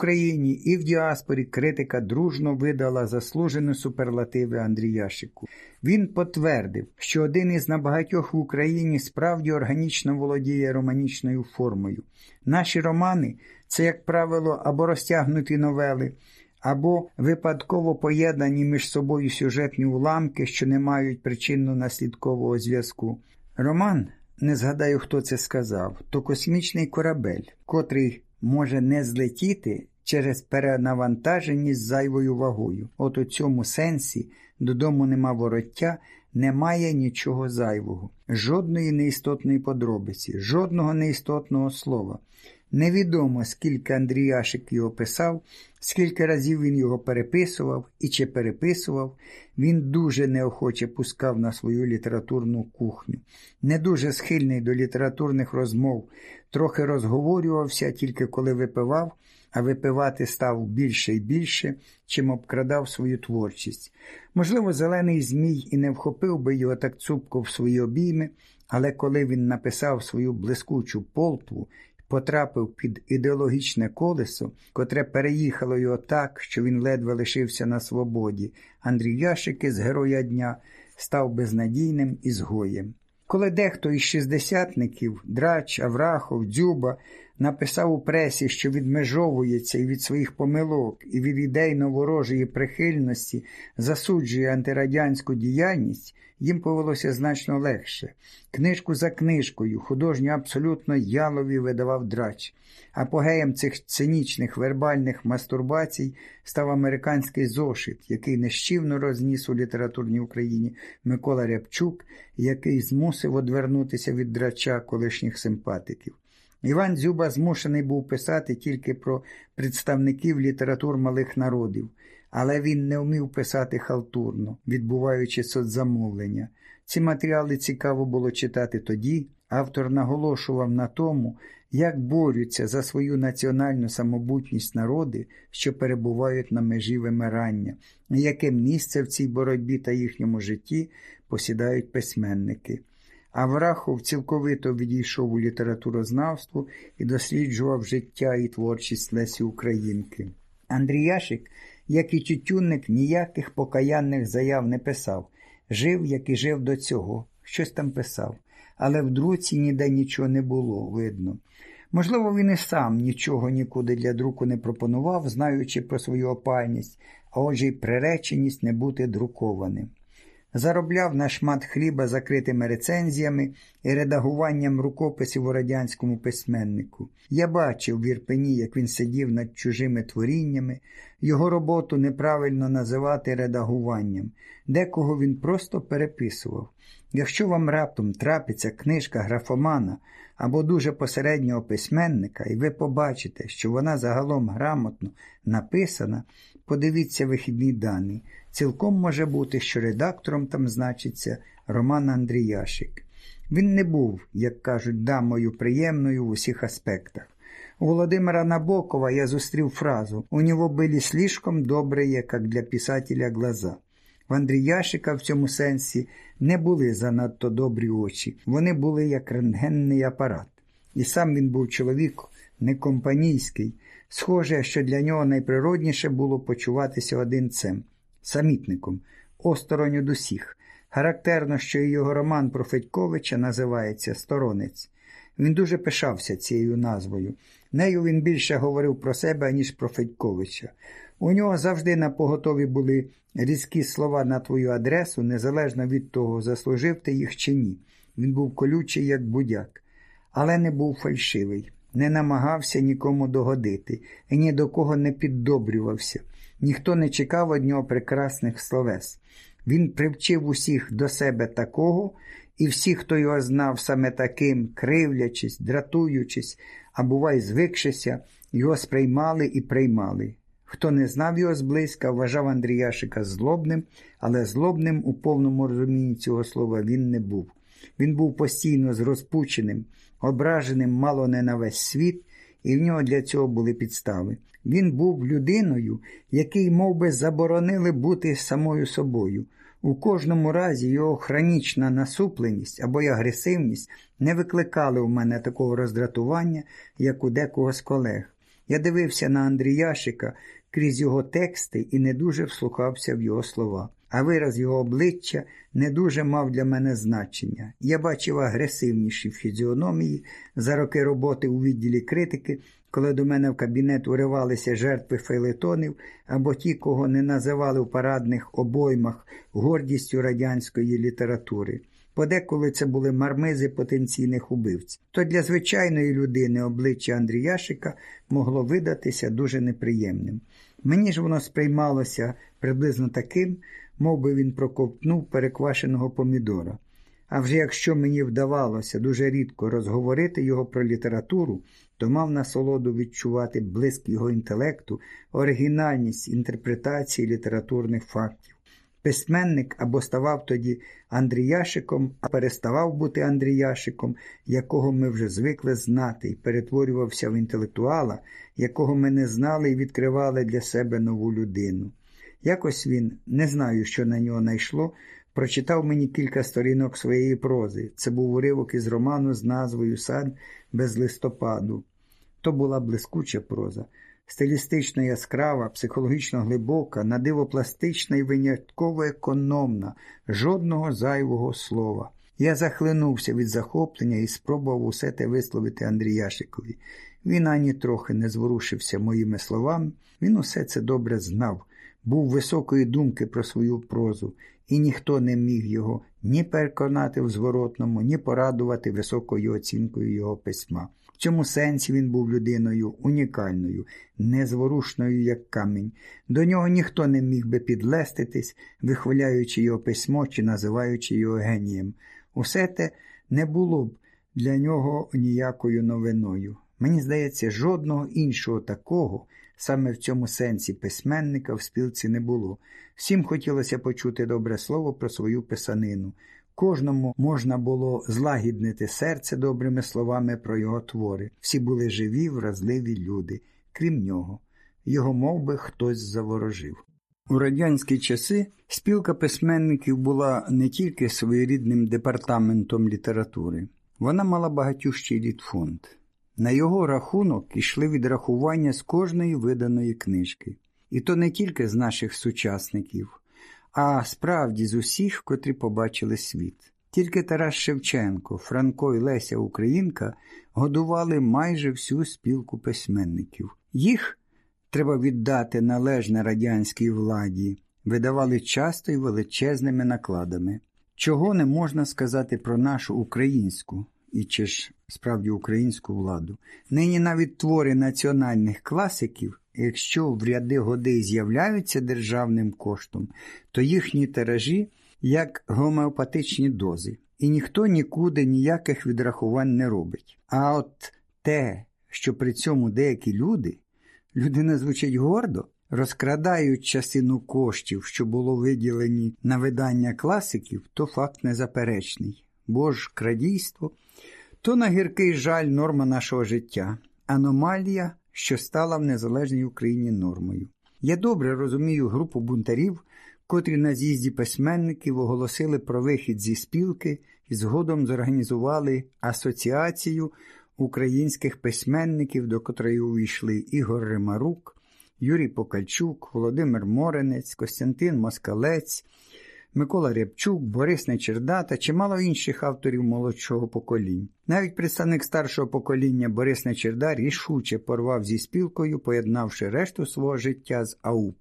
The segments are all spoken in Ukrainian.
Україні, і в діаспорі критика дружно видала заслужені суперлативи Андріяшику. Він потвердив, що один із набагатьох в Україні справді органічно володіє романічною формою. Наші романи це, як правило, або розтягнуті новели, або випадково поєднані між собою сюжетні уламки, що не мають причинно-наслідкового зв'язку. Роман, не згадаю, хто це сказав, то космічний корабель, котрий може не злетіти через перенавантаженість зайвою вагою. От у цьому сенсі додому нема вороття, немає нічого зайвого, жодної неістотної подробиці, жодного неістотного слова. Невідомо, скільки Андріяшик його писав, скільки разів він його переписував і чи переписував, він дуже неохоче пускав на свою літературну кухню, не дуже схильний до літературних розмов, трохи розговорювався тільки коли випивав, а випивати став більше і більше, чим обкрадав свою творчість. Можливо, зелений Змій і не вхопив би його так цупко в свої обійми, але коли він написав свою блискучу полтву потрапив під ідеологічне колесо, котре переїхало його так, що він ледве лишився на свободі. Андрій Яшики з героя дня став безнадійним ізгоєм. Коли дехто із шістдесятників, драч, Аврахов, Дзюба, написав у пресі, що відмежовується і від своїх помилок, і від ідейно ворожої прихильності засуджує антирадянську діяльність, їм повелося значно легше. Книжку за книжкою художньо абсолютно ялові видавав драч. Апогеєм цих цинічних вербальних мастурбацій став американський зошит, який нещівно розніс у літературній Україні Микола Рябчук, який змусив одвернутися від драча колишніх симпатиків. Іван Дзюба змушений був писати тільки про представників літератур малих народів, але він не вмів писати халтурно, відбуваючи соцзамовлення. Ці матеріали цікаво було читати тоді. Автор наголошував на тому, як борються за свою національну самобутність народи, що перебувають на межі вимирання, і яке місце в цій боротьбі та їхньому житті посідають письменники. Аврахов цілковито відійшов у літературознавство і досліджував життя і творчість Лесі Українки. Андріяшик, як і Тютюнник, ніяких покаянних заяв не писав. Жив, як і жив до цього, щось там писав, але в друці ніде нічого не було, видно. Можливо, він і сам нічого нікуди для друку не пропонував, знаючи про свою опальність, а отже й приреченість не бути друкованим заробляв на шмат хліба закритими рецензіями і редагуванням рукописів у радянському письменнику. Я бачив в Ірпені, як він сидів над чужими творіннями, його роботу неправильно називати редагуванням, декого він просто переписував. Якщо вам раптом трапиться книжка графомана або дуже посереднього письменника, і ви побачите, що вона загалом грамотно написана, подивіться вихідні дані. Цілком може бути, що редактором там значиться Роман Андріяшик. Він не був, як кажуть, дамою приємною в усіх аспектах. У Володимира Набокова я зустрів фразу «У нього були слишком добрые, як для писателя, глаза». В Андріяшика в цьому сенсі не були занадто добрі очі, вони були як рентгенний апарат. І сам він був чоловік не компанійський. Схоже, що для нього найприродніше було почуватися одинцем самітником, осторонь од усіх. Характерно, що і його роман про Федьковича називається Сторонець. Він дуже пишався цією назвою. Нею він більше говорив про себе, ніж про Федьковича. У нього завжди на поготові були різкі слова на твою адресу, незалежно від того, заслужив ти їх чи ні. Він був колючий, як будяк, але не був фальшивий, не намагався нікому догодити і ні до кого не піддобрювався. Ніхто не чекав од нього прекрасних словес. Він привчив усіх до себе такого, і всі, хто його знав саме таким, кривлячись, дратуючись, а бувай, звикшися, його сприймали і приймали. Хто не знав його зблизька, вважав Андріяшика злобним, але злобним у повному розумінні цього слова він не був. Він був постійно зрозпученим, ображеним мало не на весь світ, і в нього для цього були підстави. Він був людиною, який мов би, заборонили бути самою собою. У кожному разі його хронічна насупленість або й агресивність не викликали у мене такого роздратування, як у декого з колег. Я дивився на Андріяшика крізь його тексти і не дуже вслухався в його слова. А вираз його обличчя не дуже мав для мене значення. Я бачив агресивніші фізіономії за роки роботи у відділі критики, коли до мене в кабінет уривалися жертви фейлетонів або ті, кого не називали в парадних обоймах гордістю радянської літератури. Подеколи це були мармизи потенційних убивців. То для звичайної людини обличчя Андріяшика могло видатися дуже неприємним. Мені ж воно сприймалося приблизно таким, мов би він проковтнув переквашеного помідора. А вже якщо мені вдавалося дуже рідко розговорити його про літературу, то мав насолоду відчувати блиск його інтелекту, оригінальність інтерпретації літературних фактів. Письменник або ставав тоді Андріяшиком, а переставав бути Андріяшиком, якого ми вже звикли знати, і перетворювався в інтелектуала, якого ми не знали і відкривали для себе нову людину. Якось він, не знаю, що на нього найшло, прочитав мені кілька сторінок своєї прози. Це був уривок із роману з назвою Сад без листопаду. То була блискуча проза, стилістично яскрава, психологічно глибока, надивопластична і винятково економна, жодного зайвого слова. Я захлинувся від захоплення і спробував усе те висловити Андріяшикові. Він ані трохи не зворушився моїми словами, він усе це добре знав, був високої думки про свою прозу, і ніхто не міг його ні переконати в зворотному, ні порадувати високою оцінкою його письма. Цьому сенсі він був людиною унікальною, незворушною, як камінь. До нього ніхто не міг би підлеститись, вихваляючи його письмо чи називаючи його генієм. Усе те не було б для нього ніякою новиною. Мені здається, жодного іншого такого, саме в цьому сенсі письменника в спілці не було. Всім хотілося почути добре слово про свою писанину. Кожному можна було злагіднити серце добрими словами про його твори. Всі були живі, вразливі люди, крім нього. Його мов би, хтось заворожив. У радянські часи спілка письменників була не тільки своєрідним департаментом літератури, вона мала багатющий літфонд. На його рахунок ішли відрахування з кожної виданої книжки. І то не тільки з наших сучасників, а справді з усіх, котрі побачили світ. Тільки Тарас Шевченко, Франко і Леся Українка годували майже всю спілку письменників. Їх треба віддати належне радянській владі, видавали часто і величезними накладами. Чого не можна сказати про нашу українську і чи ж справді українську владу. Нині навіть твори національних класиків, якщо в ряди годи з'являються державним коштом, то їхні тиражі як гомеопатичні дози, і ніхто нікуди ніяких відрахувань не робить. А от те, що при цьому деякі люди, людина звучить гордо, розкрадають частину коштів, що було виділені на видання класиків, то факт незаперечний. Бо ж крадійство то на гіркий жаль норма нашого життя, аномалія, що стала в незалежній Україні нормою. Я добре розумію групу бунтарів, котрі на з'їзді письменників оголосили про вихід зі спілки і згодом зорганізували асоціацію українських письменників, до котрої увійшли Ігор Римарук, Юрій Покальчук, Володимир Моренець, Костянтин Москалець. Микола Рябчук, Борис Нечерда та чимало інших авторів молодшого покоління. Навіть представник старшого покоління Борис Нечерда рішуче порвав зі спілкою, поєднавши решту свого життя з АУП.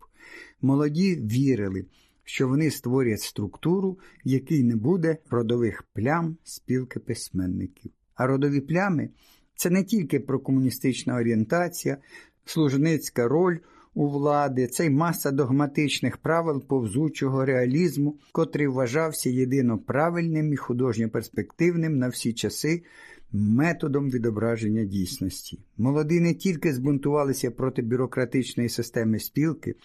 Молоді вірили, що вони створять структуру, в якій не буде родових плям спілки письменників. А родові плями це не тільки прокомуністична орієнтація, служницька роль у влади, це й маса догматичних правил повзучого реалізму, котрий вважався єдино правильним і художньо перспективним на всі часи методом відображення дійсності. Молоді не тільки збунтувалися проти бюрократичної системи спілки,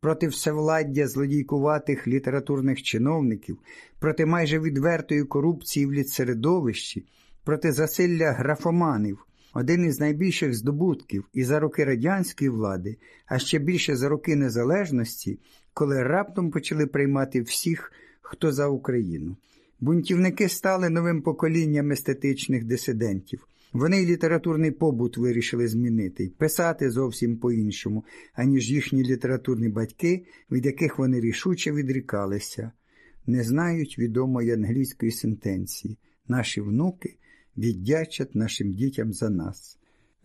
проти всевладдя злодійкуватих літературних чиновників, проти майже відвертої корупції в літсередовищі, проти засилля графоманів один із найбільших здобутків і за роки радянської влади, а ще більше за роки незалежності, коли раптом почали приймати всіх, хто за Україну. Бунтівники стали новим поколінням естетичних дисидентів. Вони й літературний побут вирішили змінити, писати зовсім по-іншому, аніж їхні літературні батьки, від яких вони рішуче відрікалися, не знають відомої англійської сентенції. Наші внуки віддячать нашим дітям за нас.